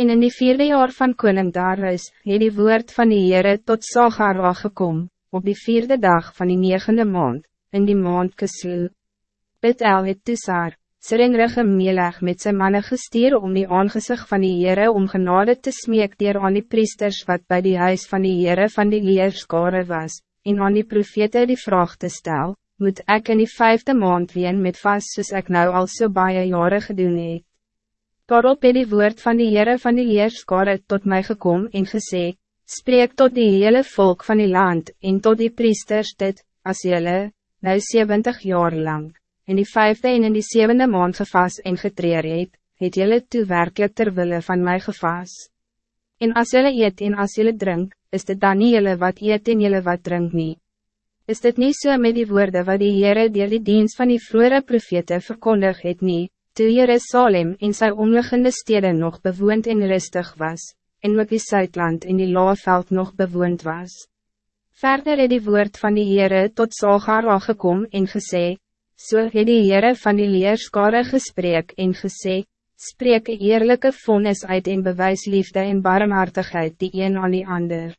En in die vierde jaar van koning Darius, het die woord van die Heere tot Sagara gekom, op die vierde dag van die negende maand, in die maand Kislu. Betel het Tussar, Seringrige Meleg met zijn mannen gestuur om die aangezicht van die Heere om genade te smeek dier aan die priesters wat bij die huis van die Heere van die leerskare was, en aan die profete die vraag te stel, moet ik in die vijfde maand ween met vast soos ek nou al so baie jare gedoen het. Daarop het die woord van die Heere van die Leerskare tot mij gekom en gesê, Spreek tot die hele volk van die land en tot die priesters dit, as jylle, nou 70 jaar lang, in die vijfde en in die zevende maand gevas en getreer het, het jylle toewerkelijk terwille van mij gevas. En as jylle eet en as jylle drink, is dit dan nie jylle wat eet en jylle wat drink nie. Is dit niet so met die woorden wat die Heere dier die dienst van die vroere profete verkondig het nie, toe Jerusalem en sy omliggende steden nog bewoond en rustig was, en ook die Zuidland en die Laaveld nog bewoond was. Verder het die woord van die Heere tot Sagara gekom en gesê, so het die Heere van die leerskare gesprek en gesê, spreek een eerlijke vonnis uit en bewys liefde en barmhartigheid die een aan die ander.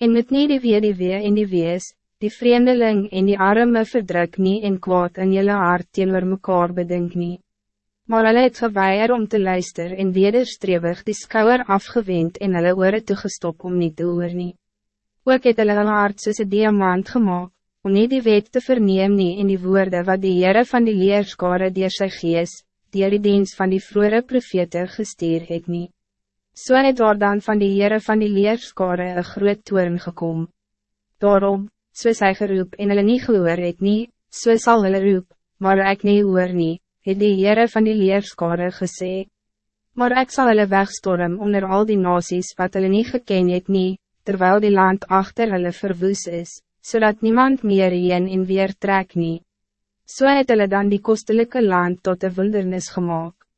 En met nie die weer die weer en die wees, die vreemdeling en die arme verdruk nie en kwaad in jylle hart teenoor mekaar bedink nie maar hulle het geweier om te luisteren en wederstrewig die skouwer afgewend en hulle oore toegestop om niet te hoor nie. Ook het hulle hulle hart soos een diamant gemaakt, om niet die wet te verneem nie in die woorden wat die Heere van die leerskare dier sy gees, dier die dienst van die vroere profete gestuur het nie. So het daar dan van die Heere van die leerskare een groot toren gekom. Daarom, soos hy geroep en hulle nie gehoor het nie, so sal hulle roep, maar ek nie hoor nie, het die Heere van die leerskare gesê. Maar ik zal hulle wegstorm onder al die nasies wat hulle nie geken het nie, terwijl die land achter hulle verwoes is, zodat niemand meer heen en weer trek nie. So het hulle dan die kostelijke land tot de wildernis gemaakt.